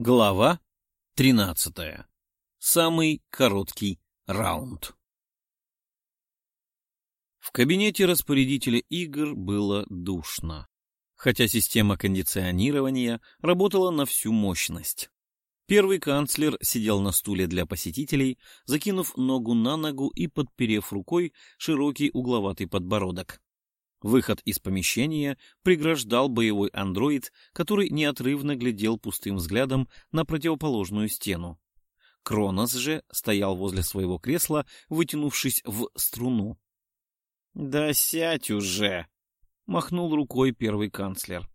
Глава 13. Самый короткий раунд. В кабинете распорядителя игр было душно, хотя система кондиционирования работала на всю мощность. Первый канцлер сидел на стуле для посетителей, закинув ногу на ногу и подперев рукой широкий угловатый подбородок. Выход из помещения преграждал боевой андроид, который неотрывно глядел пустым взглядом на противоположную стену. Кронос же стоял возле своего кресла, вытянувшись в струну. — Да сядь уже! — махнул рукой первый канцлер.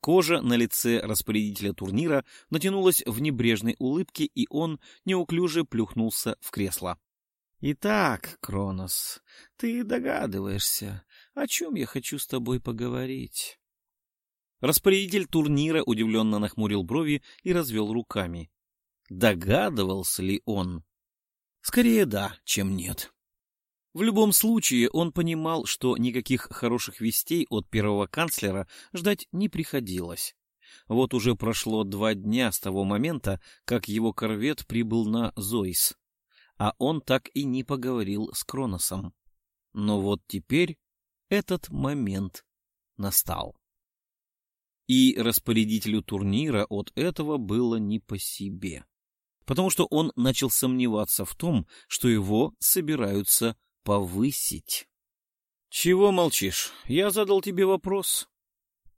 Кожа на лице распорядителя турнира натянулась в небрежной улыбке, и он неуклюже плюхнулся в кресло. — Итак, Кронос, ты догадываешься, о чем я хочу с тобой поговорить. Распорядитель турнира удивленно нахмурил брови и развел руками. Догадывался ли он? Скорее да, чем нет. В любом случае он понимал, что никаких хороших вестей от первого канцлера ждать не приходилось. Вот уже прошло два дня с того момента, как его корвет прибыл на Зоис, а он так и не поговорил с Кроносом. Но вот теперь этот момент настал. И распорядителю турнира от этого было не по себе, потому что он начал сомневаться в том, что его собираются повысить. — Чего молчишь? Я задал тебе вопрос.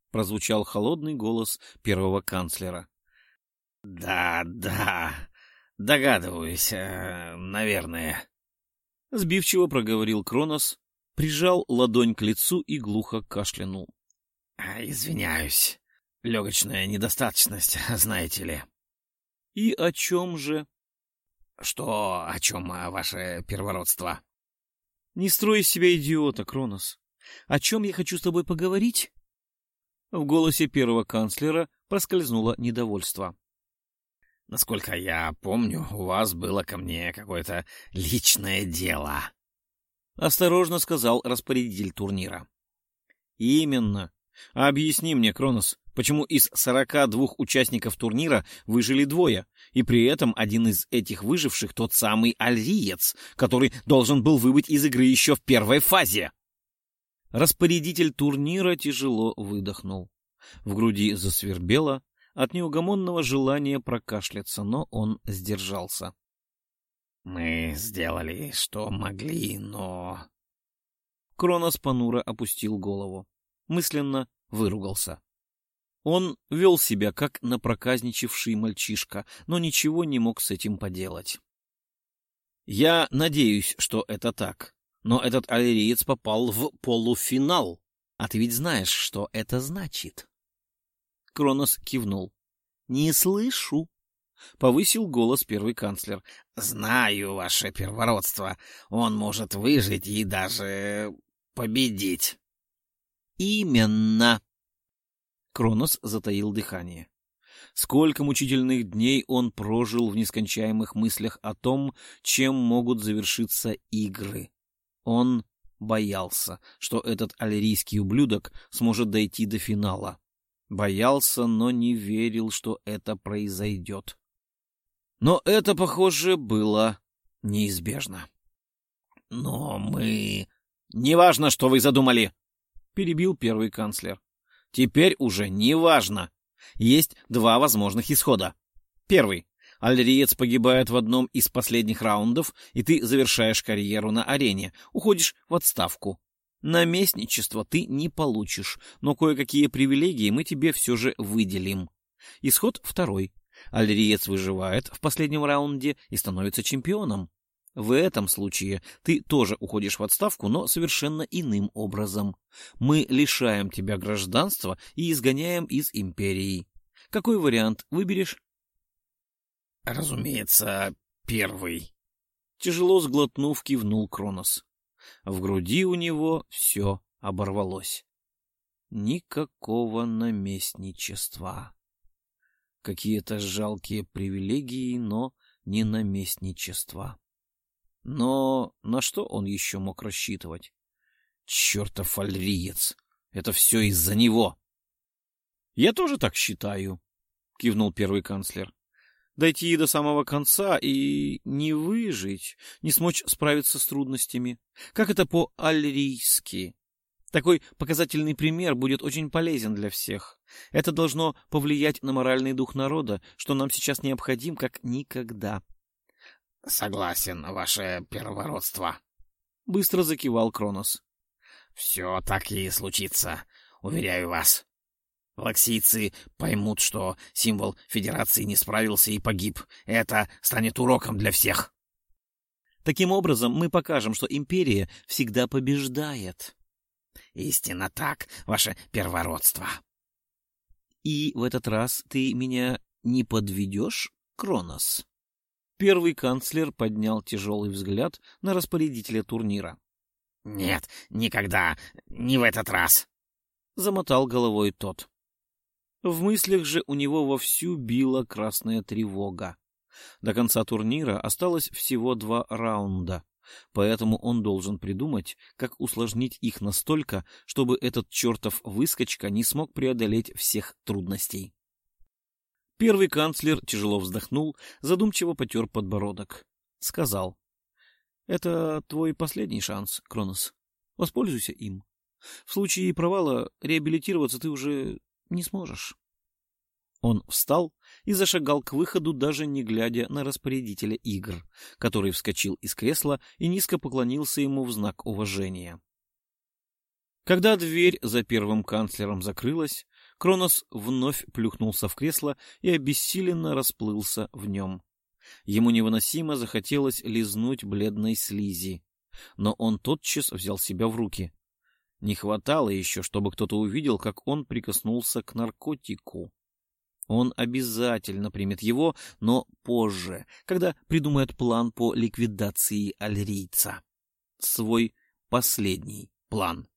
— прозвучал холодный голос первого канцлера. — Да, да, догадываюсь, э, наверное. Сбивчиво проговорил Кронос, прижал ладонь к лицу и глухо кашлянул. — Извиняюсь. Легочная недостаточность, знаете ли. — И о чем же? — Что о чем, а, ваше первородство? — Не строй из себя идиота, Кронос. О чем я хочу с тобой поговорить? В голосе первого канцлера проскользнуло недовольство. — Насколько я помню, у вас было ко мне какое-то личное дело. — осторожно сказал распорядитель турнира. — Именно. Объясни мне, Кронос, почему из сорока двух участников турнира выжили двое, и при этом один из этих выживших тот самый Альриец, который должен был выбыть из игры еще в первой фазе? Распорядитель турнира тяжело выдохнул. В груди засвербело от неугомонного желания прокашляться, но он сдержался. Мы сделали, что могли, но... Кронос понуро опустил голову. Мысленно выругался. Он вел себя, как напроказничавший мальчишка, но ничего не мог с этим поделать. Я надеюсь, что это так. Но этот аллериец попал в полуфинал. А ты ведь знаешь, что это значит. Кронос кивнул. — Не слышу. — повысил голос первый канцлер. — Знаю, ваше первородство. Он может выжить и даже победить. — Именно. Кронос затаил дыхание. Сколько мучительных дней он прожил в нескончаемых мыслях о том, чем могут завершиться игры. Он боялся, что этот аллерийский ублюдок сможет дойти до финала. Боялся, но не верил, что это произойдет. Но это, похоже, было неизбежно. — Но мы... — Неважно, что вы задумали, — перебил первый канцлер. — Теперь уже неважно. Есть два возможных исхода. Первый. Альриец погибает в одном из последних раундов, и ты завершаешь карьеру на арене, уходишь в отставку. Наместничество ты не получишь, но кое-какие привилегии мы тебе все же выделим. Исход второй. Альриец выживает в последнем раунде и становится чемпионом. В этом случае ты тоже уходишь в отставку, но совершенно иным образом. Мы лишаем тебя гражданства и изгоняем из империи. Какой вариант выберешь? Разумеется, первый. Тяжело сглотнув, кивнул Кронос. В груди у него все оборвалось. Никакого наместничества. Какие-то жалкие привилегии, но не наместничество. Но на что он еще мог рассчитывать? Чертов альриец! Это все из-за него! — Я тоже так считаю, — кивнул первый канцлер. Дойти до самого конца и не выжить, не смочь справиться с трудностями. Как это по-альрийски? Такой показательный пример будет очень полезен для всех. Это должно повлиять на моральный дух народа, что нам сейчас необходим как никогда. — Согласен, ваше первородство. — быстро закивал Кронос. — Все так и случится, уверяю вас. Лаксийцы поймут, что символ Федерации не справился и погиб. Это станет уроком для всех. Таким образом, мы покажем, что империя всегда побеждает. Истинно так, ваше первородство. И в этот раз ты меня не подведешь, Кронос? Первый канцлер поднял тяжелый взгляд на распорядителя турнира. — Нет, никогда, не в этот раз, — замотал головой тот. В мыслях же у него вовсю била красная тревога. До конца турнира осталось всего два раунда, поэтому он должен придумать, как усложнить их настолько, чтобы этот чертов выскочка не смог преодолеть всех трудностей. Первый канцлер тяжело вздохнул, задумчиво потер подбородок. Сказал. — Это твой последний шанс, Кронос. Воспользуйся им. В случае провала реабилитироваться ты уже не сможешь. Он встал и зашагал к выходу, даже не глядя на распорядителя игр, который вскочил из кресла и низко поклонился ему в знак уважения. Когда дверь за первым канцлером закрылась, Кронос вновь плюхнулся в кресло и обессиленно расплылся в нем. Ему невыносимо захотелось лизнуть бледной слизи, но он тотчас взял себя в руки. Не хватало еще, чтобы кто-то увидел, как он прикоснулся к наркотику. Он обязательно примет его, но позже, когда придумает план по ликвидации альрийца. Свой последний план.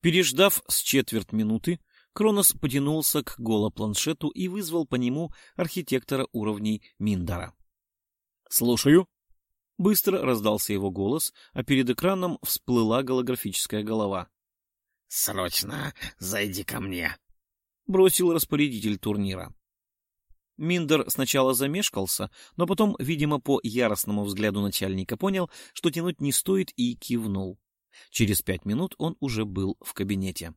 Переждав с четверть минуты, Кронос потянулся к голопланшету и вызвал по нему архитектора уровней Миндара. «Слушаю». Быстро раздался его голос, а перед экраном всплыла голографическая голова. «Срочно зайди ко мне», — бросил распорядитель турнира. Миндер сначала замешкался, но потом, видимо, по яростному взгляду начальника понял, что тянуть не стоит, и кивнул. Через пять минут он уже был в кабинете.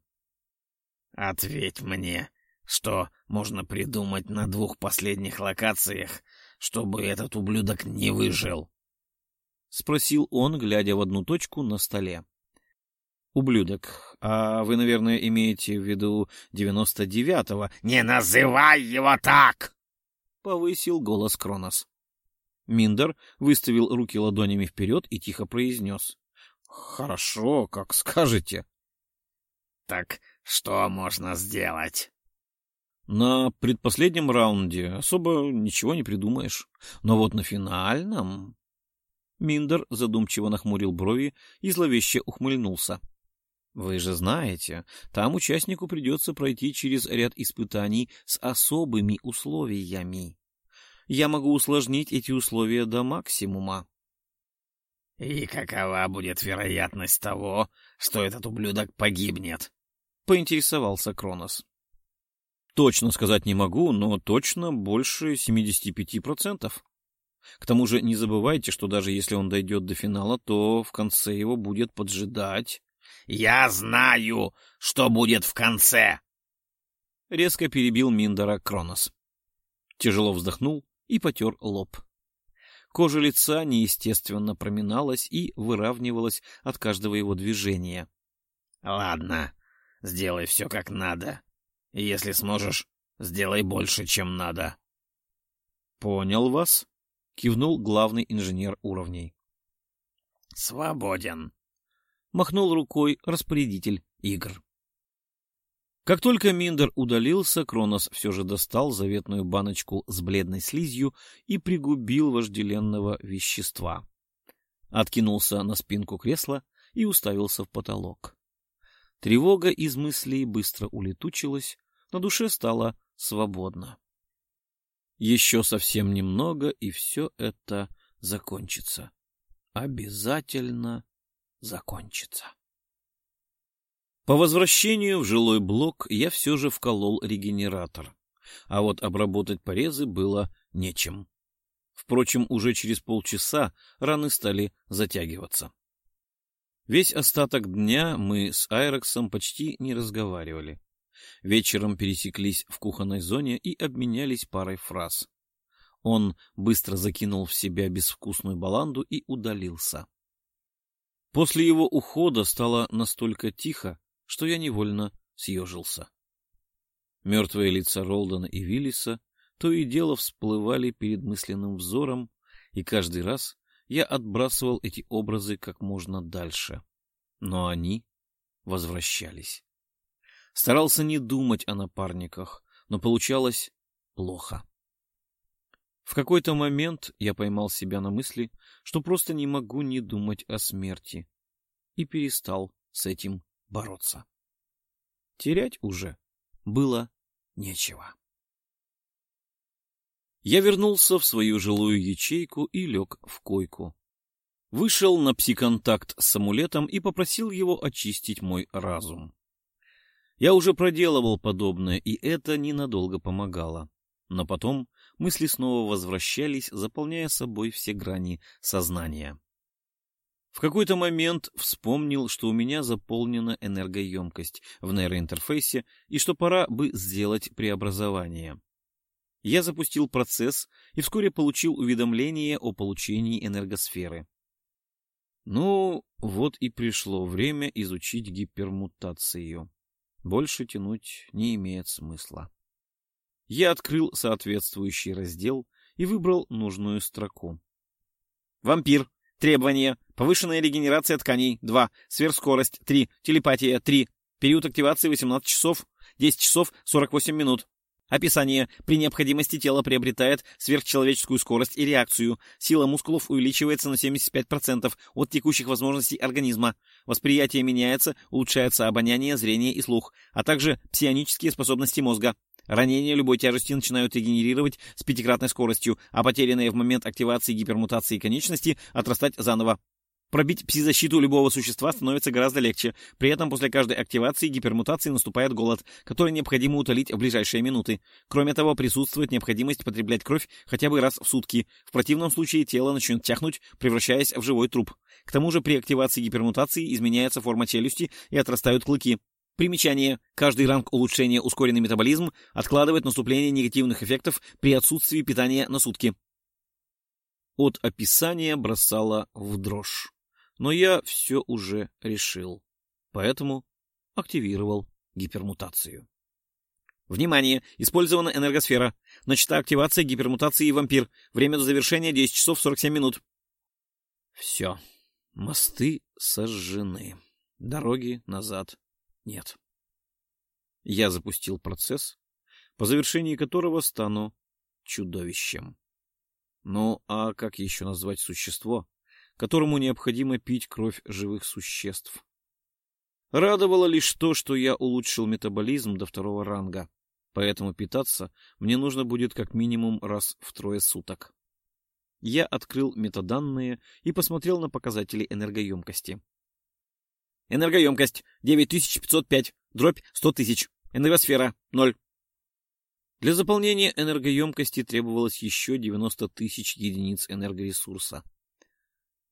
«Ответь мне, что можно придумать на двух последних локациях, чтобы этот ублюдок не выжил?» — спросил он, глядя в одну точку на столе. «Ублюдок, а вы, наверное, имеете в виду девяносто девятого?» «Не называй его так!» — повысил голос Кронос. Миндер выставил руки ладонями вперед и тихо произнес. Хорошо, как скажете. Так что можно сделать? На предпоследнем раунде особо ничего не придумаешь. Но вот на финальном... Миндер задумчиво нахмурил брови и зловеще ухмыльнулся. Вы же знаете, там участнику придется пройти через ряд испытаний с особыми условиями. Я могу усложнить эти условия до максимума. «И какова будет вероятность того, что этот ублюдок погибнет?» — поинтересовался Кронос. «Точно сказать не могу, но точно больше 75%. К тому же не забывайте, что даже если он дойдет до финала, то в конце его будет поджидать...» «Я знаю, что будет в конце!» Резко перебил Миндора Кронос. Тяжело вздохнул и потер лоб. Кожа лица неестественно проминалась и выравнивалась от каждого его движения. — Ладно, сделай все как надо. Если сможешь, сделай больше, чем надо. — Понял вас, — кивнул главный инженер уровней. — Свободен, — махнул рукой распорядитель игр. Как только Миндер удалился, Кронос все же достал заветную баночку с бледной слизью и пригубил вожделенного вещества. Откинулся на спинку кресла и уставился в потолок. Тревога из мыслей быстро улетучилась, на душе стало свободно. Еще совсем немного, и все это закончится. Обязательно закончится. По возвращению в жилой блок я все же вколол регенератор. а вот обработать порезы было нечем. Впрочем, уже через полчаса раны стали затягиваться. Весь остаток дня мы с Айрексом почти не разговаривали. Вечером пересеклись в кухонной зоне и обменялись парой фраз. Он быстро закинул в себя безвкусную баланду и удалился. После его ухода стало настолько тихо, что я невольно съежился. Мертвые лица Ролдона и Виллиса то и дело всплывали перед мысленным взором, и каждый раз я отбрасывал эти образы как можно дальше. Но они возвращались. Старался не думать о напарниках, но получалось плохо. В какой-то момент я поймал себя на мысли, что просто не могу не думать о смерти, и перестал с этим бороться. Терять уже было нечего. Я вернулся в свою жилую ячейку и лег в койку. Вышел на псиконтакт с амулетом и попросил его очистить мой разум. Я уже проделывал подобное, и это ненадолго помогало. Но потом мысли снова возвращались, заполняя собой все грани сознания. В какой-то момент вспомнил, что у меня заполнена энергоемкость в нейроинтерфейсе и что пора бы сделать преобразование. Я запустил процесс и вскоре получил уведомление о получении энергосферы. Ну, вот и пришло время изучить гипермутацию. Больше тянуть не имеет смысла. Я открыл соответствующий раздел и выбрал нужную строку. Вампир. Требования. Повышенная регенерация тканей. 2. Сверхскорость. 3. Телепатия. 3. Период активации 18 часов. 10 часов 48 минут. Описание. При необходимости тело приобретает сверхчеловеческую скорость и реакцию. Сила мускулов увеличивается на 75% от текущих возможностей организма. Восприятие меняется, улучшается обоняние, зрение и слух, а также псионические способности мозга. Ранения любой тяжести начинают регенерировать с пятикратной скоростью, а потерянные в момент активации гипермутации конечности отрастать заново. Пробить пси-защиту любого существа становится гораздо легче. При этом после каждой активации гипермутации наступает голод, который необходимо утолить в ближайшие минуты. Кроме того, присутствует необходимость потреблять кровь хотя бы раз в сутки. В противном случае тело начнет тяхнуть, превращаясь в живой труп. К тому же при активации гипермутации изменяется форма челюсти и отрастают клыки. Примечание. Каждый ранг улучшения ускоренный метаболизм откладывает наступление негативных эффектов при отсутствии питания на сутки. От описания бросало в дрожь но я все уже решил, поэтому активировал гипермутацию. Внимание! Использована энергосфера. Начата активация гипермутации вампир. Время до завершения 10 часов 47 минут. Все. Мосты сожжены. Дороги назад нет. Я запустил процесс, по завершении которого стану чудовищем. Ну, а как еще назвать существо, которому необходимо пить кровь живых существ. Радовало лишь то, что я улучшил метаболизм до второго ранга, поэтому питаться мне нужно будет как минимум раз в трое суток. Я открыл метаданные и посмотрел на показатели энергоемкости. Энергоемкость 9505, дробь 100 тысяч, энергосфера 0. Для заполнения энергоемкости требовалось еще 90 тысяч единиц энергоресурса.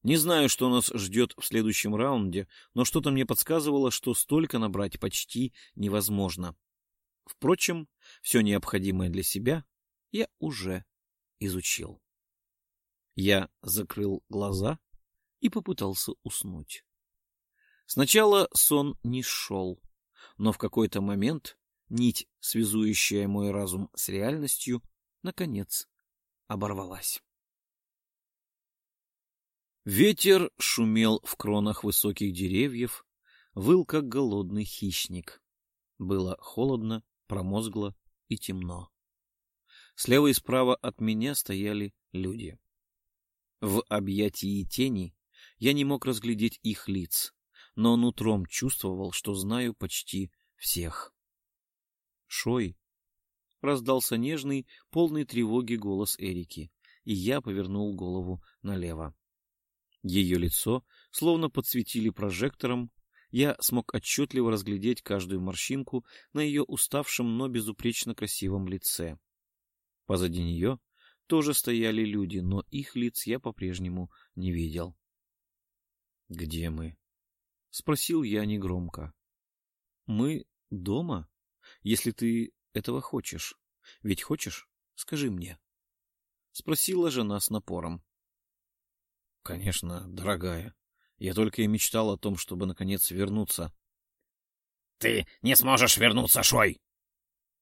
Не знаю, что нас ждет в следующем раунде, но что-то мне подсказывало, что столько набрать почти невозможно. Впрочем, все необходимое для себя я уже изучил. Я закрыл глаза и попытался уснуть. Сначала сон не шел, но в какой-то момент нить, связующая мой разум с реальностью, наконец оборвалась. Ветер шумел в кронах высоких деревьев, выл, как голодный хищник. Было холодно, промозгло и темно. Слева и справа от меня стояли люди. В объятии тени я не мог разглядеть их лиц, но нутром чувствовал, что знаю почти всех. «Шой!» — раздался нежный, полный тревоги голос Эрики, и я повернул голову налево. Ее лицо словно подсветили прожектором, Я смог отчетливо разглядеть каждую морщинку на ее уставшем, но безупречно красивом лице. Позади нее тоже стояли люди, но их лиц я по-прежнему не видел. — Где мы? — спросил я негромко. — Мы дома, если ты этого хочешь. Ведь хочешь? Скажи мне. — спросила жена с напором. — Конечно, дорогая. Я только и мечтал о том, чтобы, наконец, вернуться. — Ты не сможешь вернуться, Шой!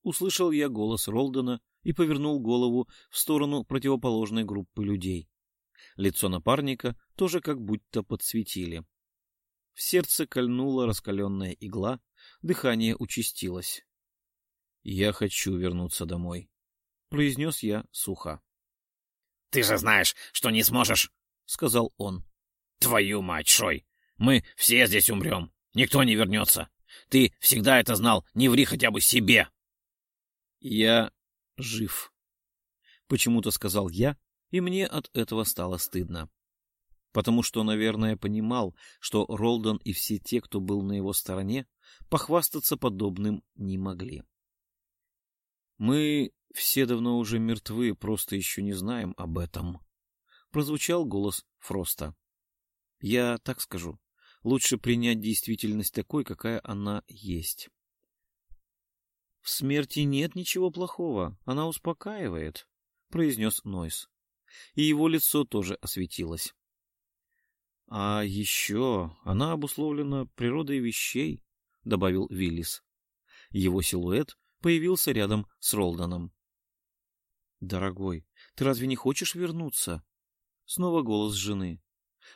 Услышал я голос Ролдена и повернул голову в сторону противоположной группы людей. Лицо напарника тоже как будто подсветили. В сердце кольнула раскаленная игла, дыхание участилось. — Я хочу вернуться домой, — произнес я сухо. — Ты же знаешь, что не сможешь, — сказал он. — Твою мать, Шой! Мы все здесь умрем. Никто не вернется. Ты всегда это знал. Не ври хотя бы себе. Я жив. Почему-то сказал я, и мне от этого стало стыдно. Потому что, наверное, понимал, что Ролдон и все те, кто был на его стороне, похвастаться подобным не могли. Мы все давно уже мертвы, просто еще не знаем об этом. Прозвучал голос Фроста. Я так скажу. Лучше принять действительность такой, какая она есть. В смерти нет ничего плохого, она успокаивает, произнес Нойс. И его лицо тоже осветилось. А еще она обусловлена природой вещей, добавил Виллис. Его силуэт появился рядом с Ролданом. Дорогой, ты разве не хочешь вернуться? Снова голос жены.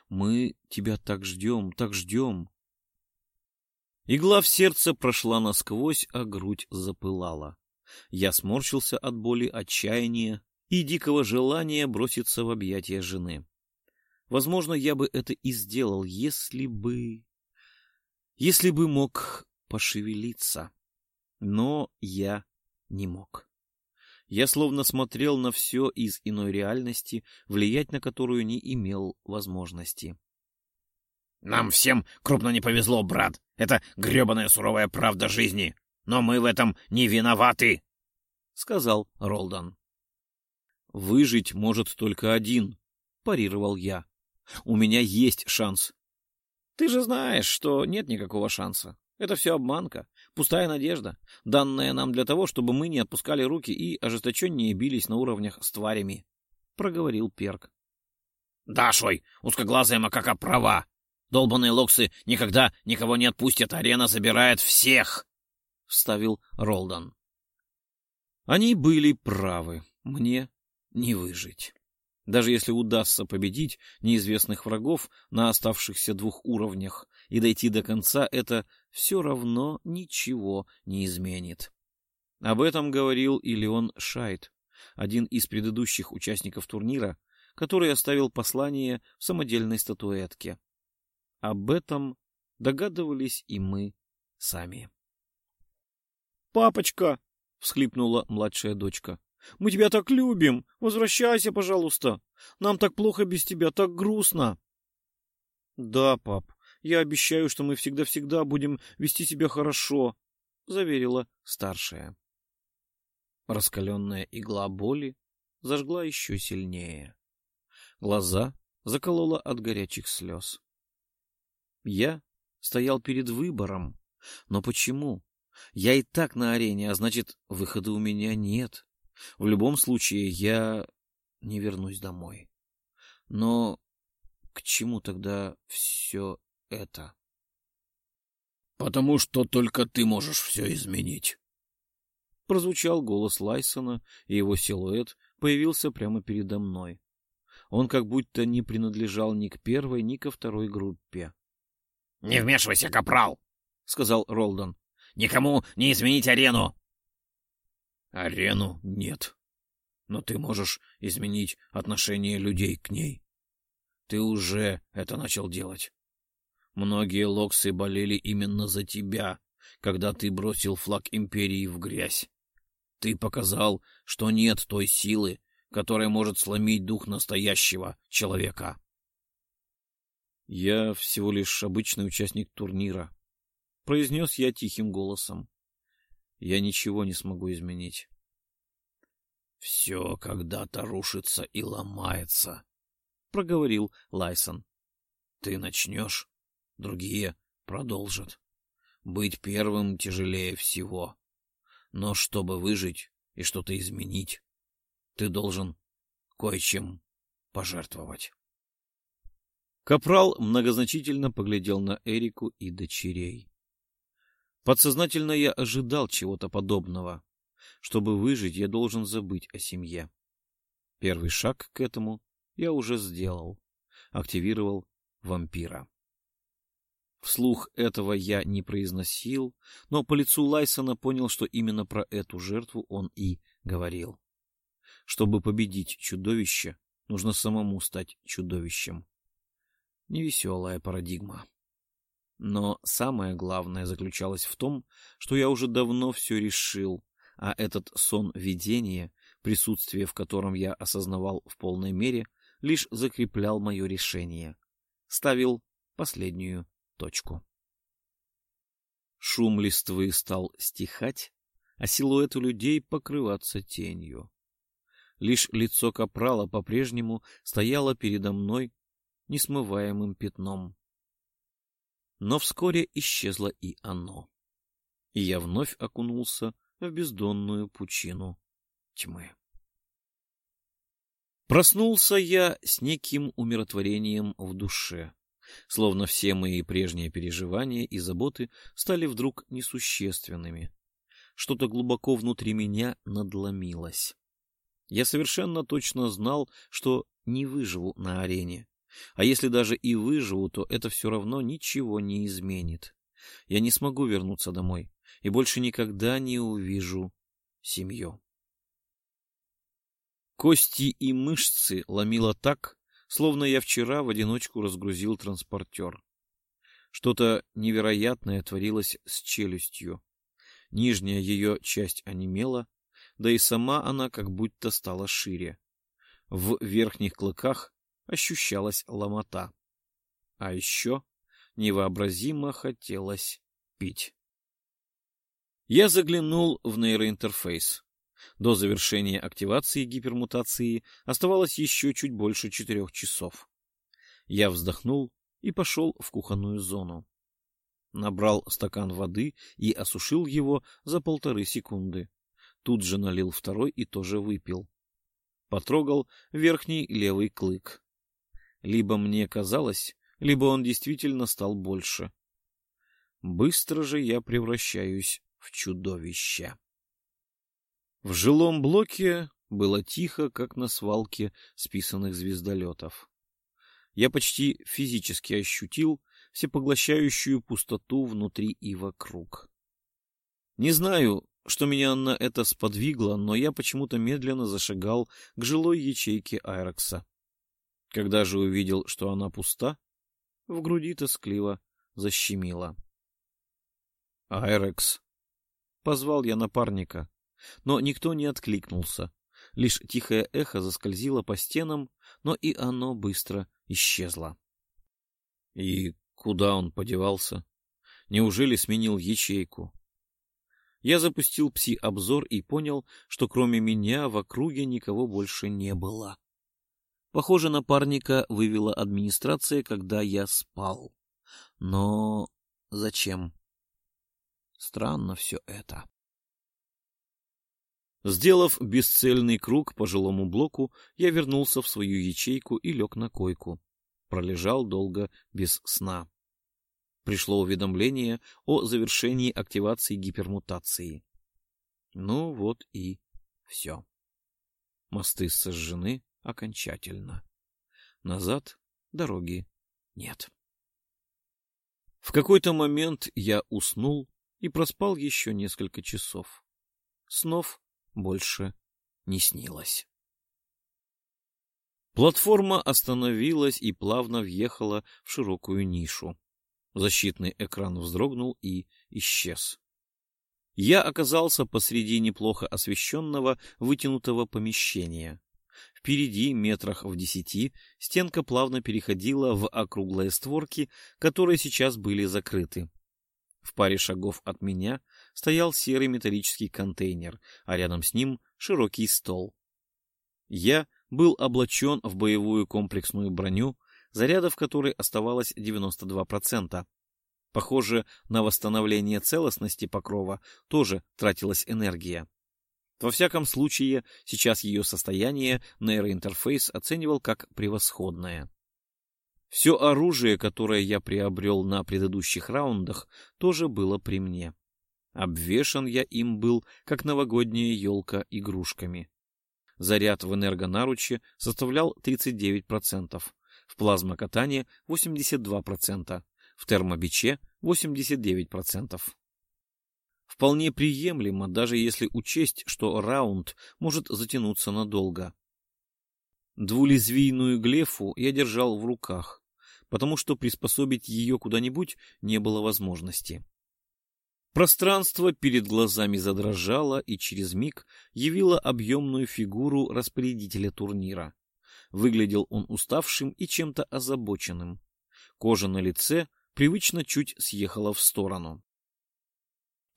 Мы тебя так ждем, так ждем. Игла в сердце прошла насквозь, а грудь запылала. Я сморщился от боли, отчаяния и дикого желания броситься в объятия жены. Возможно, я бы это и сделал, если бы... Если бы мог пошевелиться. Но я не мог. Я словно смотрел на все из иной реальности, влиять на которую не имел возможности. Нам всем крупно не повезло, брат. Это гребаная суровая правда жизни. Но мы в этом не виноваты, — сказал Ролдан. Выжить может только один, — парировал я. У меня есть шанс. Ты же знаешь, что нет никакого шанса. Это все обманка, пустая надежда, данная нам для того, чтобы мы не отпускали руки и ожесточеннее бились на уровнях с тварями, — проговорил Перк. — Да, Шой, узкоглазая макака права, Долбаные локсы никогда никого не отпустят, арена забирает всех!» — вставил Ролдан. Они были правы. Мне не выжить. Даже если удастся победить неизвестных врагов на оставшихся двух уровнях и дойти до конца, это все равно ничего не изменит. Об этом говорил и Леон Шайт, один из предыдущих участников турнира, который оставил послание в самодельной статуэтке. Об этом догадывались и мы сами. «Папочка!» — всхлипнула младшая дочка. «Мы тебя так любим! Возвращайся, пожалуйста! Нам так плохо без тебя, так грустно!» «Да, пап, я обещаю, что мы всегда-всегда будем вести себя хорошо», — заверила старшая. Раскаленная игла боли зажгла еще сильнее. Глаза заколола от горячих слез. Я стоял перед выбором. Но почему? Я и так на арене, а значит, выхода у меня нет. В любом случае, я не вернусь домой. Но к чему тогда все это? — Потому что только ты можешь все изменить. Прозвучал голос Лайсона, и его силуэт появился прямо передо мной. Он как будто не принадлежал ни к первой, ни ко второй группе. — Не вмешивайся, капрал, — сказал Ролдон. — Никому не изменить арену. — Арену нет. Но ты можешь изменить отношение людей к ней. Ты уже это начал делать. Многие локсы болели именно за тебя, когда ты бросил флаг Империи в грязь. Ты показал, что нет той силы, которая может сломить дух настоящего человека. Я всего лишь обычный участник турнира, произнес я тихим голосом. Я ничего не смогу изменить. Все когда-то рушится и ломается, — проговорил Лайсон. Ты начнешь, другие продолжат. Быть первым тяжелее всего. Но чтобы выжить и что-то изменить, ты должен кое-чем пожертвовать. Капрал многозначительно поглядел на Эрику и дочерей. Подсознательно я ожидал чего-то подобного. Чтобы выжить, я должен забыть о семье. Первый шаг к этому я уже сделал. Активировал вампира. Вслух этого я не произносил, но по лицу Лайсона понял, что именно про эту жертву он и говорил. Чтобы победить чудовище, нужно самому стать чудовищем. Невеселая парадигма. Но самое главное заключалось в том, что я уже давно все решил, а этот сон видения, присутствие в котором я осознавал в полной мере, лишь закреплял мое решение. Ставил последнюю точку. Шум листвы стал стихать, а силуэты людей покрываться тенью. Лишь лицо капрала по-прежнему стояло передо мной несмываемым пятном. Но вскоре исчезло и оно, и я вновь окунулся в бездонную пучину тьмы. Проснулся я с неким умиротворением в душе, словно все мои прежние переживания и заботы стали вдруг несущественными. Что-то глубоко внутри меня надломилось. Я совершенно точно знал, что не выживу на арене. А если даже и выживу, то это все равно ничего не изменит. Я не смогу вернуться домой и больше никогда не увижу семью. Кости и мышцы ломило так, словно я вчера в одиночку разгрузил транспортер. Что-то невероятное творилось с челюстью. Нижняя ее часть онемела, да и сама она как будто стала шире. В верхних клыках ощущалась ломота. А еще невообразимо хотелось пить. Я заглянул в нейроинтерфейс. До завершения активации гипермутации оставалось еще чуть больше четырех часов. Я вздохнул и пошел в кухонную зону. Набрал стакан воды и осушил его за полторы секунды. Тут же налил второй и тоже выпил. Потрогал верхний левый клык. Либо мне казалось, либо он действительно стал больше. Быстро же я превращаюсь в чудовище. В жилом блоке было тихо, как на свалке списанных звездолетов. Я почти физически ощутил всепоглощающую пустоту внутри и вокруг. Не знаю, что меня на это сподвигло, но я почему-то медленно зашагал к жилой ячейке Айрекса. Когда же увидел, что она пуста, в груди тоскливо защемило. «Айрекс!» — позвал я напарника, но никто не откликнулся. Лишь тихое эхо заскользило по стенам, но и оно быстро исчезло. И куда он подевался? Неужели сменил ячейку? Я запустил пси-обзор и понял, что кроме меня в округе никого больше не было. Похоже, напарника вывела администрация, когда я спал. Но зачем? Странно все это. Сделав бесцельный круг по жилому блоку, я вернулся в свою ячейку и лег на койку. Пролежал долго без сна. Пришло уведомление о завершении активации гипермутации. Ну вот и все. Мосты сожжены, окончательно. Назад дороги нет. В какой-то момент я уснул и проспал еще несколько часов. Снов больше не снилось. Платформа остановилась и плавно въехала в широкую нишу. Защитный экран вздрогнул и исчез. Я оказался посреди неплохо освещенного вытянутого помещения. Впереди, метрах в десяти, стенка плавно переходила в округлые створки, которые сейчас были закрыты. В паре шагов от меня стоял серый металлический контейнер, а рядом с ним широкий стол. Я был облачен в боевую комплексную броню, зарядов которой оставалось 92%. Похоже, на восстановление целостности покрова тоже тратилась энергия. Во всяком случае, сейчас ее состояние нейроинтерфейс оценивал как превосходное. Все оружие, которое я приобрел на предыдущих раундах, тоже было при мне. Обвешан я им был, как новогодняя елка, игрушками. Заряд в энергонаруче составлял 39%, в плазмокатании 82%, в термобиче 89%. Вполне приемлемо, даже если учесть, что раунд может затянуться надолго. Двулезвийную глефу я держал в руках, потому что приспособить ее куда-нибудь не было возможности. Пространство перед глазами задрожало и через миг явило объемную фигуру распорядителя турнира. Выглядел он уставшим и чем-то озабоченным. Кожа на лице привычно чуть съехала в сторону.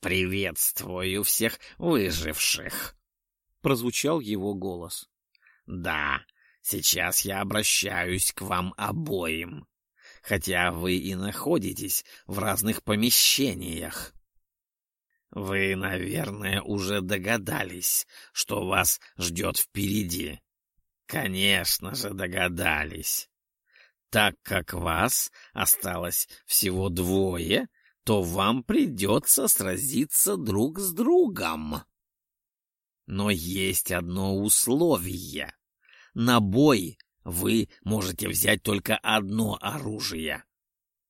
«Приветствую всех выживших!» — прозвучал его голос. «Да, сейчас я обращаюсь к вам обоим, хотя вы и находитесь в разных помещениях. Вы, наверное, уже догадались, что вас ждет впереди. Конечно же, догадались. Так как вас осталось всего двое, то вам придется сразиться друг с другом. Но есть одно условие. На бой вы можете взять только одно оружие.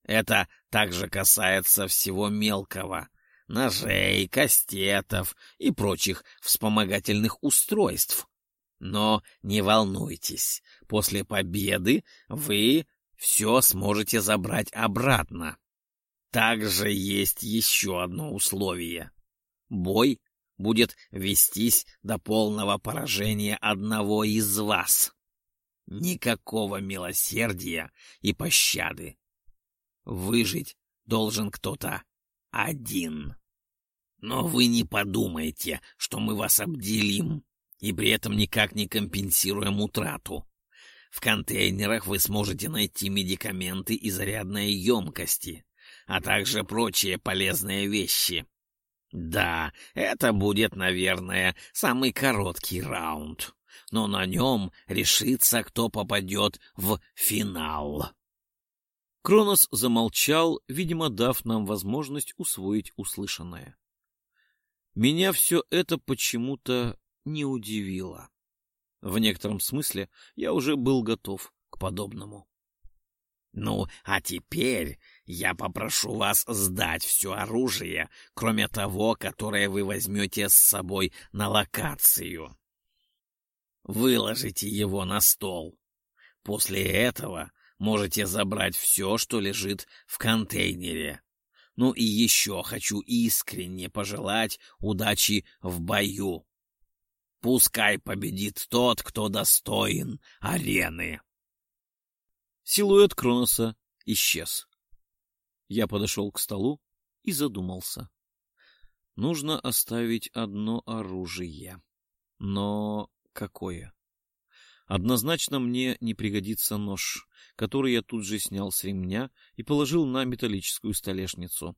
Это также касается всего мелкого — ножей, кастетов и прочих вспомогательных устройств. Но не волнуйтесь, после победы вы все сможете забрать обратно. Также есть еще одно условие. Бой будет вестись до полного поражения одного из вас. Никакого милосердия и пощады. Выжить должен кто-то один. Но вы не подумайте, что мы вас обделим и при этом никак не компенсируем утрату. В контейнерах вы сможете найти медикаменты и зарядные емкости а также прочие полезные вещи. Да, это будет, наверное, самый короткий раунд, но на нем решится, кто попадет в финал. Кронос замолчал, видимо, дав нам возможность усвоить услышанное. Меня все это почему-то не удивило. В некотором смысле я уже был готов к подобному. Ну, а теперь я попрошу вас сдать все оружие, кроме того, которое вы возьмете с собой на локацию. Выложите его на стол. После этого можете забрать все, что лежит в контейнере. Ну и еще хочу искренне пожелать удачи в бою. Пускай победит тот, кто достоин арены. Силуэт Кроноса исчез. Я подошел к столу и задумался. Нужно оставить одно оружие. Но какое? Однозначно мне не пригодится нож, который я тут же снял с ремня и положил на металлическую столешницу.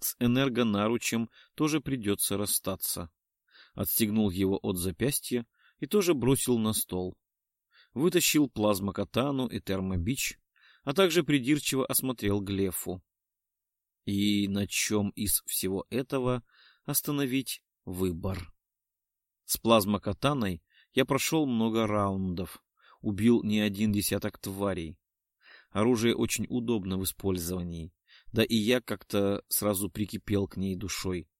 С энергонаручем тоже придется расстаться. Отстегнул его от запястья и тоже бросил на стол вытащил плазмокатану и термобич, а также придирчиво осмотрел Глефу. И на чем из всего этого остановить выбор? С плазмокатаной я прошел много раундов, убил не один десяток тварей. Оружие очень удобно в использовании, да и я как-то сразу прикипел к ней душой.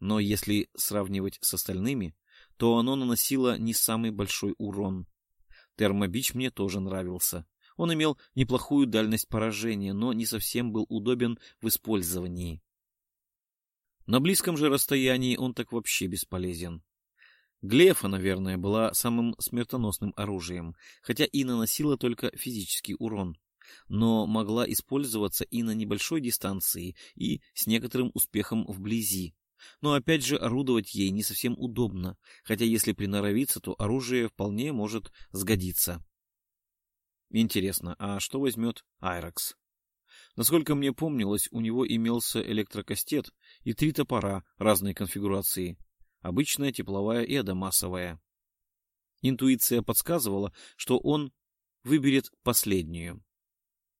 Но если сравнивать с остальными, то оно наносило не самый большой урон, Термобич мне тоже нравился. Он имел неплохую дальность поражения, но не совсем был удобен в использовании. На близком же расстоянии он так вообще бесполезен. Глефа, наверное, была самым смертоносным оружием, хотя и наносила только физический урон. но могла использоваться и на небольшой дистанции, и с некоторым успехом вблизи. Но опять же орудовать ей не совсем удобно, хотя если приноровиться, то оружие вполне может сгодиться. Интересно, а что возьмет Айрекс? Насколько мне помнилось, у него имелся электрокастет и три топора разной конфигурации. Обычная, тепловая и адамасовая. Интуиция подсказывала, что он выберет последнюю.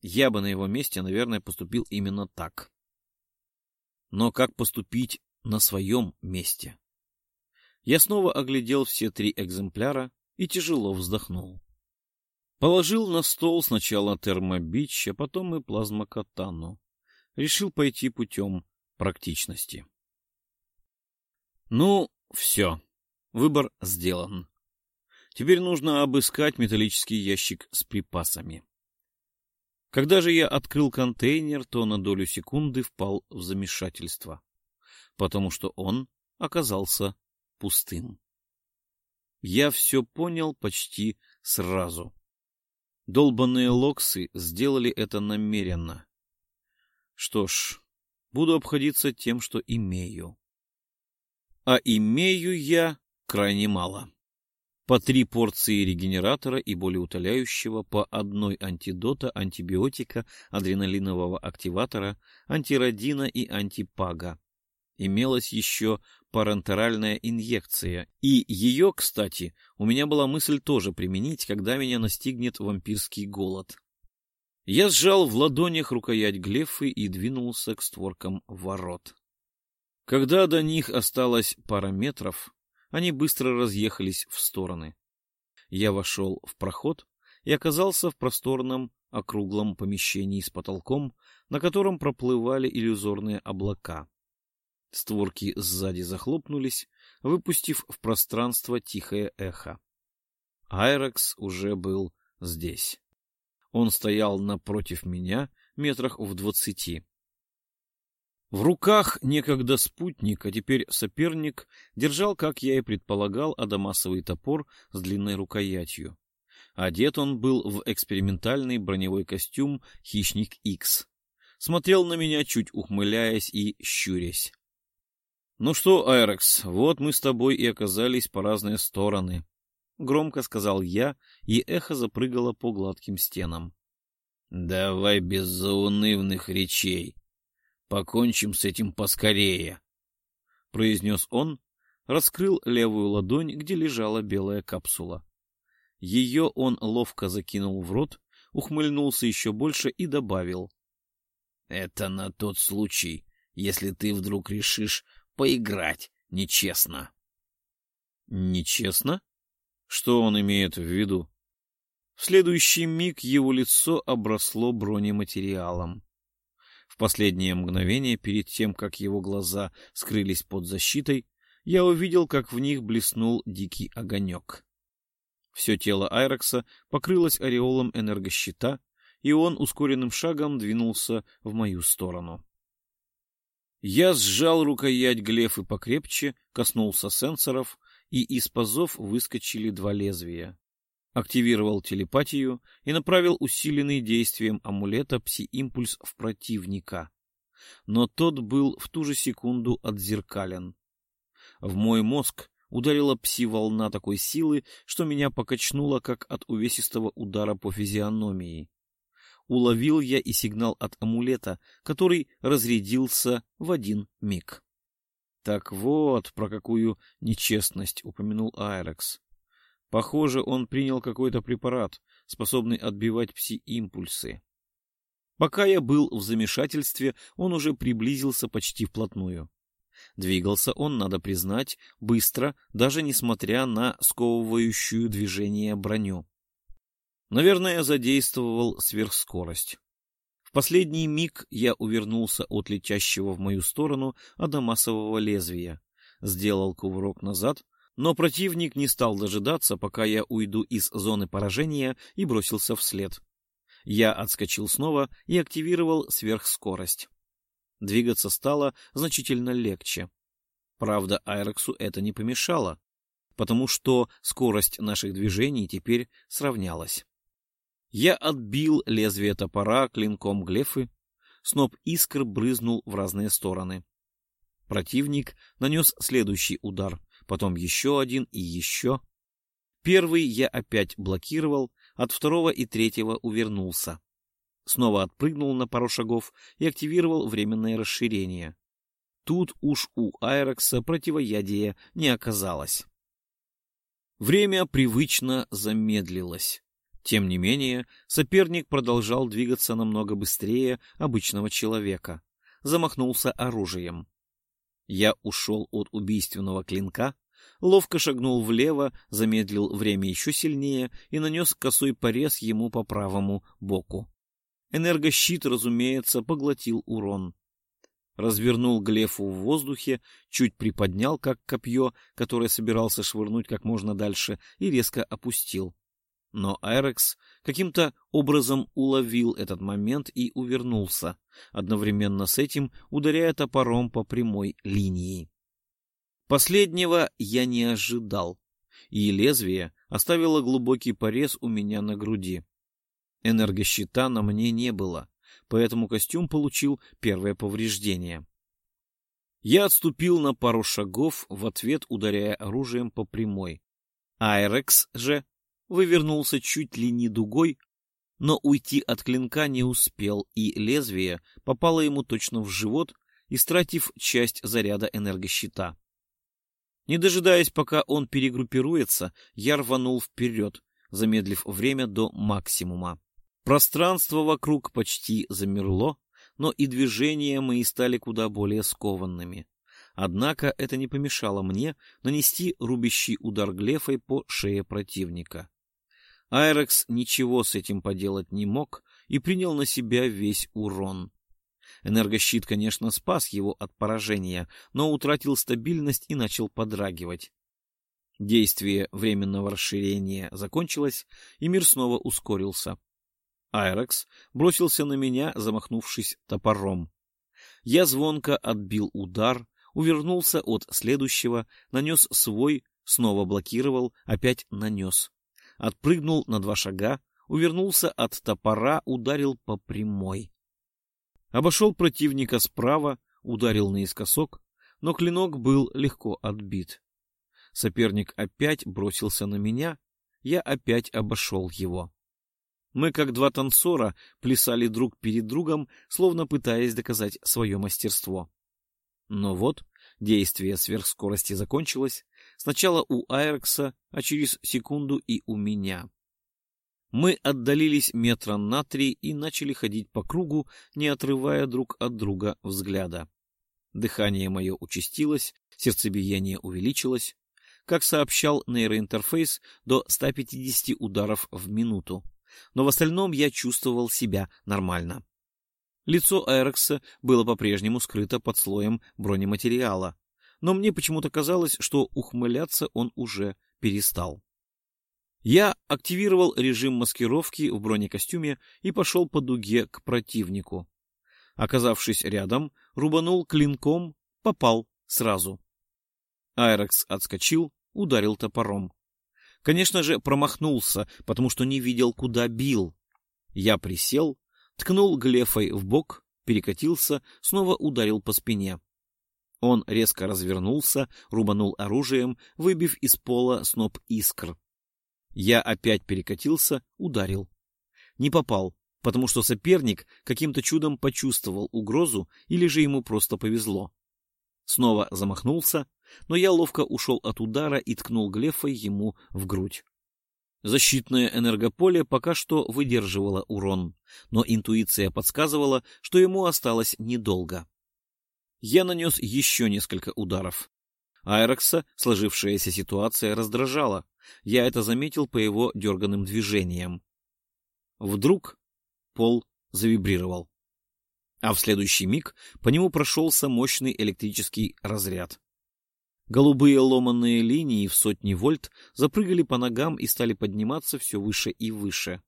Я бы на его месте, наверное, поступил именно так. Но как поступить на своем месте? Я снова оглядел все три экземпляра и тяжело вздохнул. Положил на стол сначала термобич, а потом и плазмокатану. Решил пойти путем практичности. Ну, все. Выбор сделан. Теперь нужно обыскать металлический ящик с припасами. Когда же я открыл контейнер, то на долю секунды впал в замешательство, потому что он оказался пустым. Я все понял почти сразу. Долбанные локсы сделали это намеренно. Что ж, буду обходиться тем, что имею. А имею я крайне мало. По три порции регенератора и болеутоляющего, по одной антидота, антибиотика, адреналинового активатора, антиродина и антипага имелась еще парентеральная инъекция, и ее, кстати, у меня была мысль тоже применить, когда меня настигнет вампирский голод. Я сжал в ладонях рукоять глефы и двинулся к створкам ворот. Когда до них осталось пара метров, они быстро разъехались в стороны. Я вошел в проход и оказался в просторном округлом помещении с потолком, на котором проплывали иллюзорные облака. Створки сзади захлопнулись, выпустив в пространство тихое эхо. Айрекс уже был здесь. Он стоял напротив меня, метрах в двадцати. В руках некогда спутник, а теперь соперник, держал, как я и предполагал, адамасовый топор с длинной рукоятью. Одет он был в экспериментальный броневой костюм «Хищник X. Смотрел на меня, чуть ухмыляясь и щурясь. «Ну что, Айрекс, вот мы с тобой и оказались по разные стороны», — громко сказал я, и эхо запрыгало по гладким стенам. «Давай без заунывных речей. Покончим с этим поскорее», — произнес он, раскрыл левую ладонь, где лежала белая капсула. Ее он ловко закинул в рот, ухмыльнулся еще больше и добавил. «Это на тот случай, если ты вдруг решишь поиграть нечестно. Нечестно? Что он имеет в виду? В следующий миг его лицо обросло бронематериалом. В последнее мгновение, перед тем, как его глаза скрылись под защитой, я увидел, как в них блеснул дикий огонек. Все тело Айрекса покрылось ореолом энергощита, и он ускоренным шагом двинулся в мою сторону. Я сжал рукоять глефы покрепче, коснулся сенсоров, и из пазов выскочили два лезвия. Активировал телепатию и направил усиленный действием амулета пси-импульс в противника. Но тот был в ту же секунду отзеркален. В мой мозг ударила пси-волна такой силы, что меня покачнуло, как от увесистого удара по физиономии уловил я и сигнал от амулета, который разрядился в один миг. Так вот, про какую нечестность упомянул Айрекс. Похоже, он принял какой-то препарат, способный отбивать пси-импульсы. Пока я был в замешательстве, он уже приблизился почти вплотную. Двигался он, надо признать, быстро, даже несмотря на сковывающую движение броню. Наверное, задействовал сверхскорость. В последний миг я увернулся от летящего в мою сторону адамасового лезвия, сделал кувырок назад, но противник не стал дожидаться, пока я уйду из зоны поражения и бросился вслед. Я отскочил снова и активировал сверхскорость. Двигаться стало значительно легче. Правда, Айрексу это не помешало, потому что скорость наших движений теперь сравнялась. Я отбил лезвие топора клинком глефы, сноп искр брызнул в разные стороны. Противник нанес следующий удар, потом еще один и еще. Первый я опять блокировал, от второго и третьего увернулся. Снова отпрыгнул на пару шагов и активировал временное расширение. Тут уж у Айрекса противоядия не оказалось. Время привычно замедлилось. Тем не менее, соперник продолжал двигаться намного быстрее обычного человека. Замахнулся оружием. Я ушел от убийственного клинка, ловко шагнул влево, замедлил время еще сильнее и нанес косой порез ему по правому боку. Энергощит, разумеется, поглотил урон. Развернул Глефу в воздухе, чуть приподнял, как копье, которое собирался швырнуть как можно дальше, и резко опустил. Но Эрекс каким-то образом уловил этот момент и увернулся, одновременно с этим ударяя топором по прямой линии. Последнего я не ожидал, и лезвие оставило глубокий порез у меня на груди. Энергощита на мне не было, поэтому костюм получил первое повреждение. Я отступил на пару шагов, в ответ ударяя оружием по прямой. Айрекс же вывернулся чуть ли не дугой, но уйти от клинка не успел, и лезвие попало ему точно в живот, истратив часть заряда энергощита. Не дожидаясь, пока он перегруппируется, я рванул вперед, замедлив время до максимума. Пространство вокруг почти замерло, но и движения мои стали куда более скованными. Однако это не помешало мне нанести рубящий удар глефой по шее противника. Айрекс ничего с этим поделать не мог и принял на себя весь урон. Энергощит, конечно, спас его от поражения, но утратил стабильность и начал подрагивать. Действие временного расширения закончилось, и мир снова ускорился. Айрекс бросился на меня, замахнувшись топором. Я звонко отбил удар, увернулся от следующего, нанес свой, снова блокировал, опять нанес отпрыгнул на два шага, увернулся от топора, ударил по прямой. Обошел противника справа, ударил наискосок, но клинок был легко отбит. Соперник опять бросился на меня, я опять обошел его. Мы, как два танцора, плясали друг перед другом, словно пытаясь доказать свое мастерство. Но вот действие сверхскорости закончилось, Сначала у Айрекса, а через секунду и у меня. Мы отдалились метра на три и начали ходить по кругу, не отрывая друг от друга взгляда. Дыхание мое участилось, сердцебиение увеличилось. Как сообщал нейроинтерфейс, до 150 ударов в минуту. Но в остальном я чувствовал себя нормально. Лицо Айрекса было по-прежнему скрыто под слоем бронематериала, но мне почему-то казалось, что ухмыляться он уже перестал. Я активировал режим маскировки в бронекостюме и пошел по дуге к противнику. Оказавшись рядом, рубанул клинком, попал сразу. Айрекс отскочил, ударил топором. Конечно же, промахнулся, потому что не видел, куда бил. Я присел, ткнул глефой в бок, перекатился, снова ударил по спине. Он резко развернулся, рубанул оружием, выбив из пола сноп искр. Я опять перекатился, ударил. Не попал, потому что соперник каким-то чудом почувствовал угрозу или же ему просто повезло. Снова замахнулся, но я ловко ушел от удара и ткнул глефой ему в грудь. Защитное энергополе пока что выдерживало урон, но интуиция подсказывала, что ему осталось недолго я нанес еще несколько ударов. Айрекса сложившаяся ситуация раздражала. Я это заметил по его дерганным движениям. Вдруг пол завибрировал. А в следующий миг по нему прошелся мощный электрический разряд. Голубые ломанные линии в сотни вольт запрыгали по ногам и стали подниматься все выше и выше.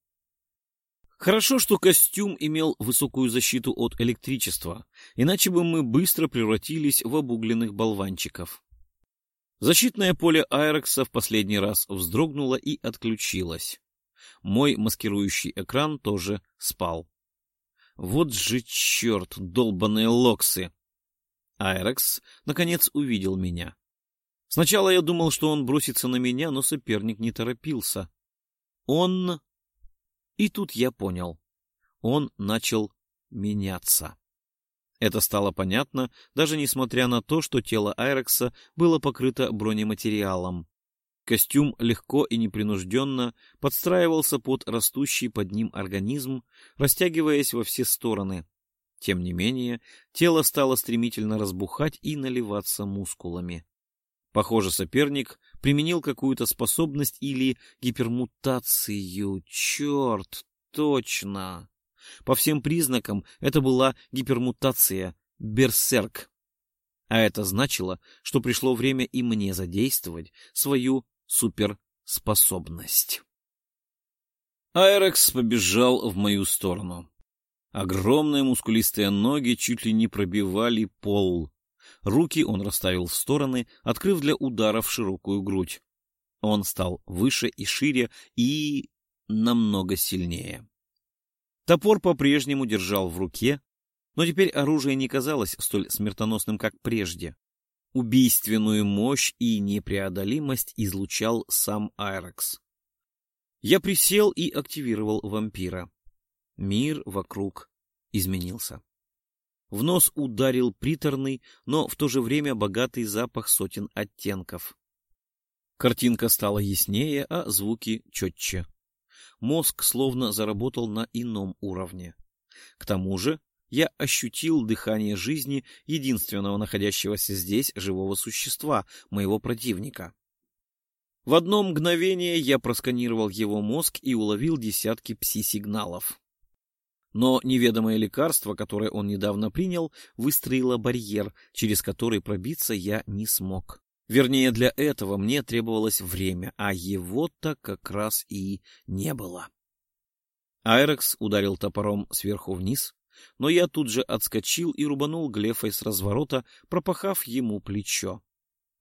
Хорошо, что костюм имел высокую защиту от электричества, иначе бы мы быстро превратились в обугленных болванчиков. Защитное поле Айрекса в последний раз вздрогнуло и отключилось. Мой маскирующий экран тоже спал. Вот же черт, долбаные локсы! Айрекс, наконец, увидел меня. Сначала я думал, что он бросится на меня, но соперник не торопился. Он... И тут я понял. Он начал меняться. Это стало понятно, даже несмотря на то, что тело Айрекса было покрыто бронематериалом. Костюм легко и непринужденно подстраивался под растущий под ним организм, растягиваясь во все стороны. Тем не менее, тело стало стремительно разбухать и наливаться мускулами. Похоже, соперник применил какую-то способность или гипермутацию. Черт, точно! По всем признакам это была гипермутация, берсерк. А это значило, что пришло время и мне задействовать свою суперспособность. Айрекс побежал в мою сторону. Огромные мускулистые ноги чуть ли не пробивали пол. Руки он расставил в стороны, открыв для ударов широкую грудь. Он стал выше и шире и намного сильнее. Топор по-прежнему держал в руке, но теперь оружие не казалось столь смертоносным, как прежде. Убийственную мощь и непреодолимость излучал сам Айрекс. Я присел и активировал вампира. Мир вокруг изменился. В нос ударил приторный, но в то же время богатый запах сотен оттенков. Картинка стала яснее, а звуки четче мозг словно заработал на ином уровне. К тому же я ощутил дыхание жизни единственного находящегося здесь живого существа, моего противника. В одно мгновение я просканировал его мозг и уловил десятки пси-сигналов. Но неведомое лекарство, которое он недавно принял, выстроило барьер, через который пробиться я не смог. Вернее, для этого мне требовалось время, а его-то как раз и не было. Айрекс ударил топором сверху вниз, но я тут же отскочил и рубанул Глефой с разворота, пропахав ему плечо.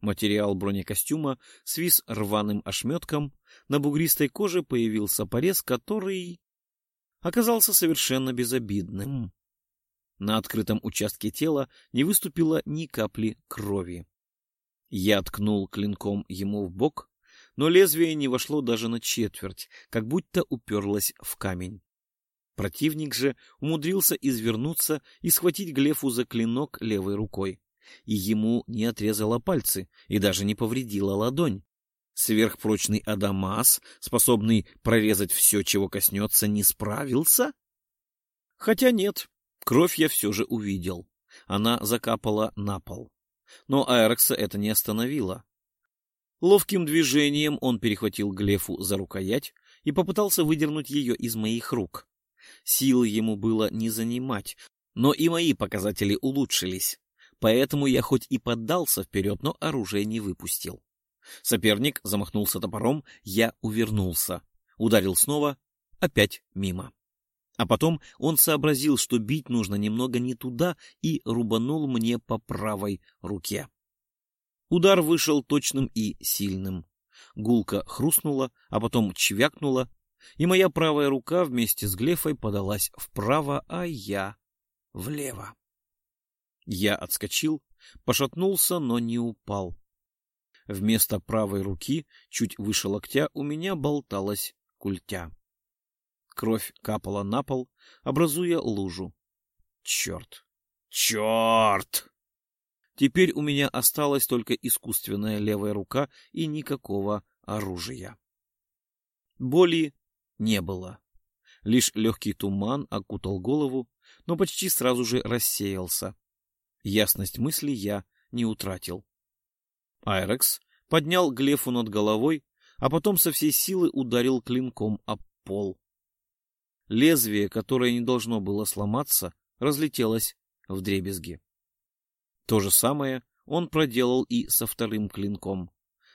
Материал бронекостюма свис рваным ошметком, на бугристой коже появился порез, который оказался совершенно безобидным. На открытом участке тела не выступило ни капли крови. Я ткнул клинком ему в бок, но лезвие не вошло даже на четверть, как будто уперлось в камень. Противник же умудрился извернуться и схватить Глефу за клинок левой рукой. И ему не отрезало пальцы и даже не повредила ладонь. Сверхпрочный Адамас, способный прорезать все, чего коснется, не справился? Хотя нет, кровь я все же увидел. Она закапала на пол. Но Айрекса это не остановило. Ловким движением он перехватил Глефу за рукоять и попытался выдернуть ее из моих рук. Силы ему было не занимать, но и мои показатели улучшились. Поэтому я хоть и поддался вперед, но оружие не выпустил. Соперник замахнулся топором, я увернулся. Ударил снова, опять мимо. А потом он сообразил, что бить нужно немного не туда, и рубанул мне по правой руке. Удар вышел точным и сильным. Гулка хрустнула, а потом чвякнула, и моя правая рука вместе с глефой подалась вправо, а я влево. Я отскочил, пошатнулся, но не упал. Вместо правой руки, чуть выше локтя, у меня болталась культя. Кровь капала на пол, образуя лужу. Черт! Черт! Теперь у меня осталась только искусственная левая рука и никакого оружия. Боли не было. Лишь легкий туман окутал голову, но почти сразу же рассеялся. Ясность мысли я не утратил. Айрекс поднял Глефу над головой, а потом со всей силы ударил клинком об пол. Лезвие, которое не должно было сломаться, разлетелось в дребезги. То же самое он проделал и со вторым клинком,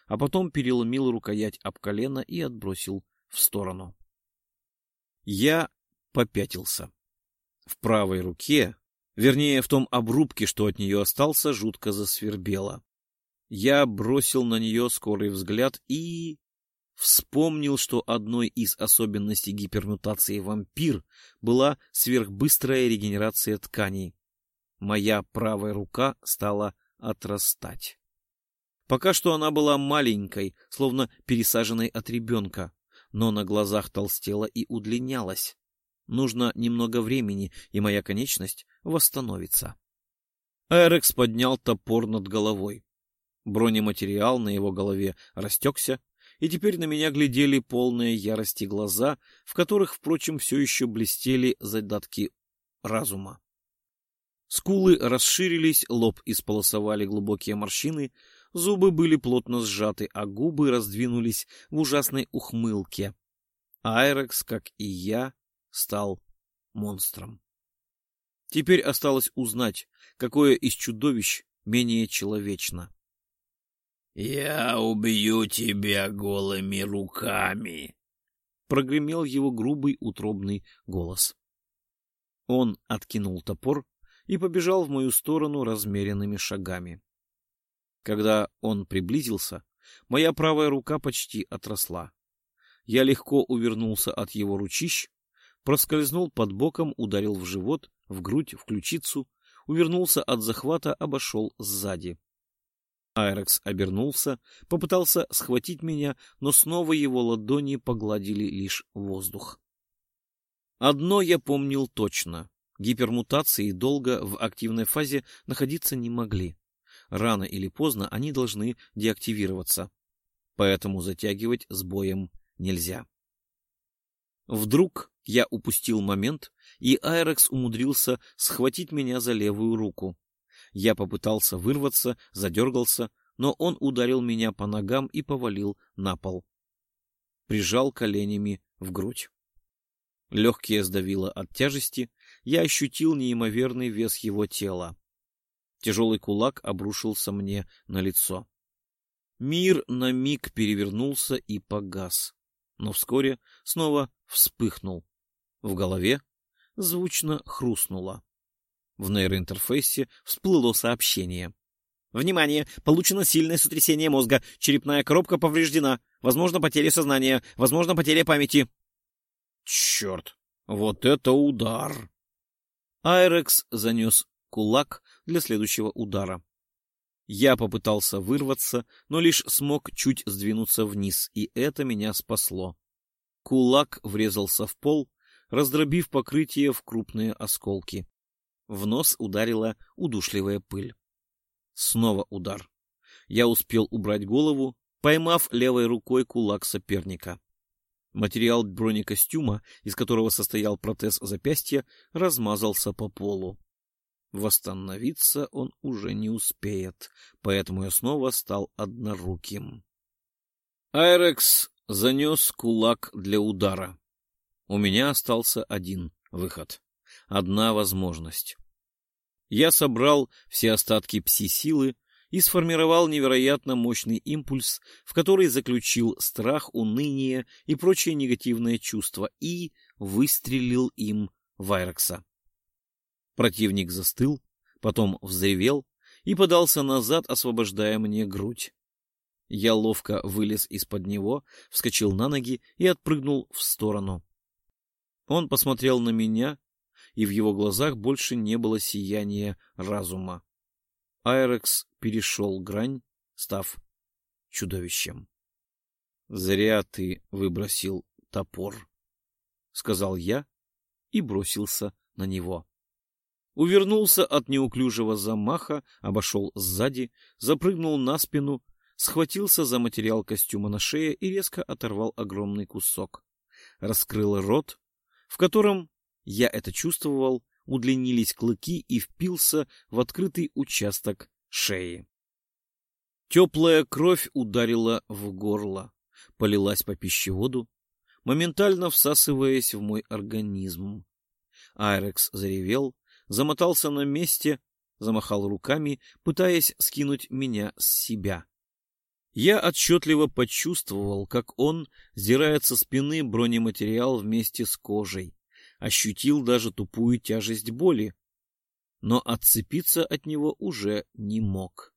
а потом переломил рукоять об колено и отбросил в сторону. Я попятился. В правой руке, вернее, в том обрубке, что от нее остался, жутко засвербело. Я бросил на нее скорый взгляд и... Вспомнил, что одной из особенностей гипермутации вампир была сверхбыстрая регенерация тканей. Моя правая рука стала отрастать. Пока что она была маленькой, словно пересаженной от ребенка, но на глазах толстела и удлинялась. Нужно немного времени, и моя конечность восстановится. Эрекс поднял топор над головой. Бронематериал на его голове растекся, и теперь на меня глядели полные ярости глаза, в которых, впрочем, все еще блестели задатки разума. Скулы расширились, лоб исполосовали глубокие морщины, зубы были плотно сжаты, а губы раздвинулись в ужасной ухмылке. Айрекс, как и я, стал монстром. Теперь осталось узнать, какое из чудовищ менее человечно. — Я убью тебя голыми руками! — прогремел его грубый утробный голос. Он откинул топор и побежал в мою сторону размеренными шагами. Когда он приблизился, моя правая рука почти отросла. Я легко увернулся от его ручищ, проскользнул под боком, ударил в живот, в грудь, в ключицу, увернулся от захвата, обошел сзади. Айрекс обернулся, попытался схватить меня, но снова его ладони погладили лишь воздух. Одно я помнил точно. Гипермутации долго в активной фазе находиться не могли. Рано или поздно они должны деактивироваться. Поэтому затягивать с боем нельзя. Вдруг я упустил момент, и Айрекс умудрился схватить меня за левую руку. Я попытался вырваться, задергался, но он ударил меня по ногам и повалил на пол. Прижал коленями в грудь. Легкие сдавило от тяжести, я ощутил неимоверный вес его тела. Тяжелый кулак обрушился мне на лицо. Мир на миг перевернулся и погас, но вскоре снова вспыхнул. В голове звучно хрустнуло. В нейроинтерфейсе всплыло сообщение. «Внимание! Получено сильное сотрясение мозга. Черепная коробка повреждена. Возможно, потеря сознания. Возможно, потеря памяти». «Черт! Вот это удар!» Айрекс занес кулак для следующего удара. Я попытался вырваться, но лишь смог чуть сдвинуться вниз, и это меня спасло. Кулак врезался в пол, раздробив покрытие в крупные осколки. В нос ударила удушливая пыль. Снова удар. Я успел убрать голову, поймав левой рукой кулак соперника. Материал бронекостюма, из которого состоял протез запястья, размазался по полу. Восстановиться он уже не успеет, поэтому я снова стал одноруким. Айрекс занес кулак для удара. У меня остался один выход, одна возможность. Я собрал все остатки пси-силы и сформировал невероятно мощный импульс, в который заключил страх, уныние и прочие негативные чувства, и выстрелил им в Айрекса. Противник застыл, потом взревел и подался назад, освобождая мне грудь. Я ловко вылез из-под него, вскочил на ноги и отпрыгнул в сторону. Он посмотрел на меня, и в его глазах больше не было сияния разума. Айрекс перешел грань, став чудовищем. — Зря ты выбросил топор, — сказал я и бросился на него. Увернулся от неуклюжего замаха, обошел сзади, запрыгнул на спину схватился за материал костюма на шее и резко оторвал огромный кусок. Раскрыл рот, в котором, я это чувствовал, удлинились клыки и впился в открытый участок шеи. Теплая кровь ударила в горло, полилась по пищеводу, моментально всасываясь в мой организм. Айрекс заревел, замотался на месте, замахал руками, пытаясь скинуть меня с себя. Я отчетливо почувствовал, как он сдирает со спины бронематериал вместе с кожей, ощутил даже тупую тяжесть боли, но отцепиться от него уже не мог.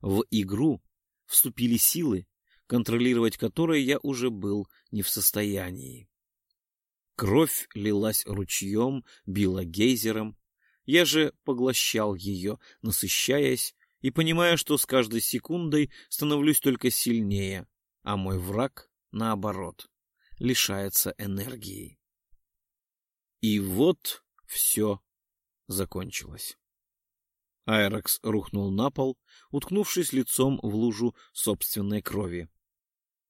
В игру вступили силы, контролировать которое я уже был не в состоянии. Кровь лилась ручьем, била гейзером. Я же поглощал ее, насыщаясь и понимая, что с каждой секундой становлюсь только сильнее, а мой враг, наоборот, лишается энергии. И вот все закончилось. Айрекс рухнул на пол, уткнувшись лицом в лужу собственной крови.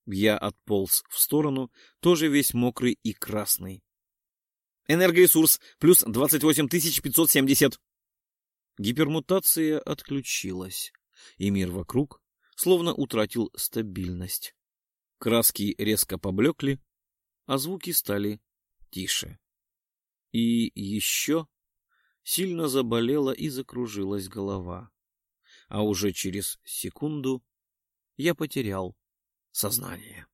Я отполз в сторону, тоже весь мокрый и красный. Энергоресурс плюс 28570. Гипермутация отключилась, и мир вокруг словно утратил стабильность. Краски резко поблекли, а звуки стали тише. И еще сильно заболела и закружилась голова. А уже через секунду я потерял сознание.